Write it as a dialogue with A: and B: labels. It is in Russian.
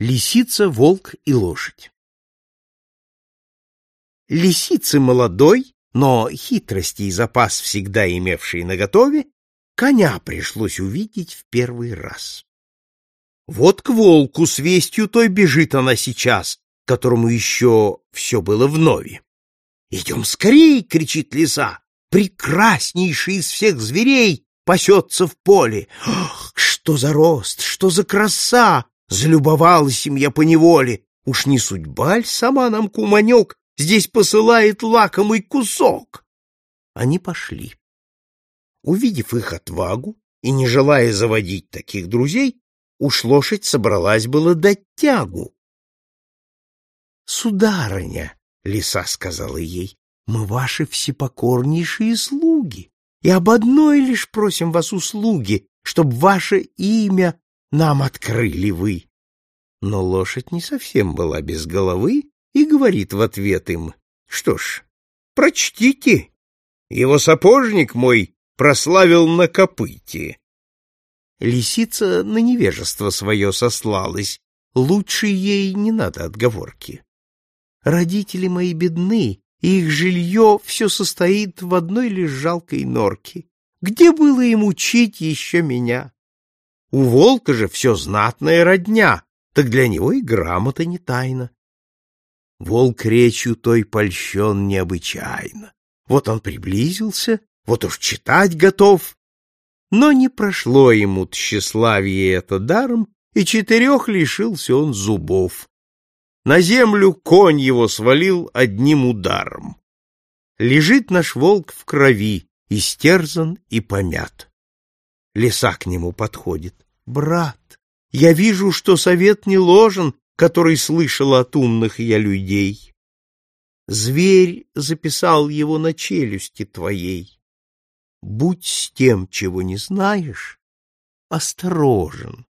A: Лисица, волк и лошадь. Лисицы молодой, но хитрости и запас всегда имевший наготове, коня пришлось увидеть в первый раз. Вот к волку с вестью той бежит она сейчас, которому еще все было вновь. «Идем скорей!» — кричит лиса. «Прекраснейший из всех зверей пасется в поле! Ах, что за рост, что за краса! Залюбовалась им я поневоле! Уж не судьба ль сама нам, куманек, здесь посылает лакомый кусок?» Они пошли. Увидев их отвагу и не желая заводить таких друзей, уж лошадь собралась было дать тягу. «Сударыня!» — лиса сказала ей, — мы ваши всепокорнейшие слуги, и об одной лишь просим вас услуги, чтоб ваше имя нам открыли вы. Но лошадь не совсем была без головы и говорит в ответ им, что ж, прочтите, его сапожник мой прославил на копыте. Лисица на невежество свое сослалась, лучше ей не надо отговорки. Родители мои бедны, и их жилье все состоит в одной лишь жалкой норке. Где было им учить еще меня? У волка же все знатная родня, так для него и грамота не тайна. Волк речью той польщен необычайно. Вот он приблизился, вот уж читать готов. Но не прошло ему тщеславие это даром, и четырех лишился он зубов. На землю конь его свалил одним ударом. Лежит наш волк в крови, истерзан и помят. Лиса к нему подходит. «Брат, я вижу, что совет не ложен, который слышал от умных я людей. Зверь записал его на челюсти твоей. Будь с тем, чего не знаешь, осторожен.